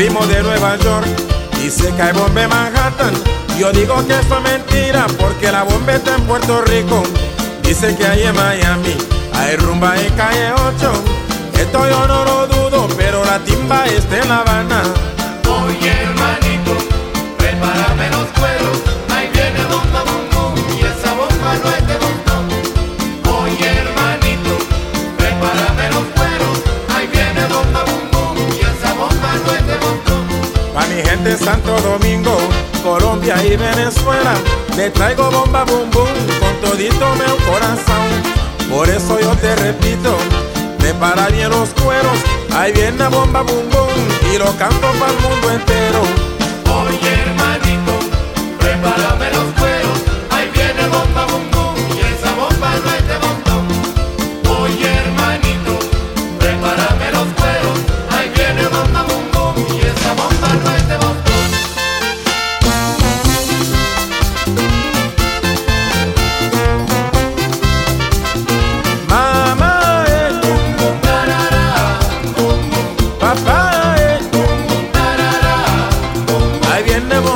primo de Nueva York, dice que hay bomba en Manhattan. Yo digo que eso es mentira porque la bomba está en Puerto Rico. Dice que hay en Miami, hay rumba en calle 8. Esto yo no lo dudo, pero la timba está en La Santo Domingo, Colombia y Venezuela, le traigo bomba bum bum con todito meu corazón. Por eso yo te repito, prepara bien los cueros, ahí viene la bomba bum bum y lo canto para el mundo entero.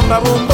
Viene bomba bum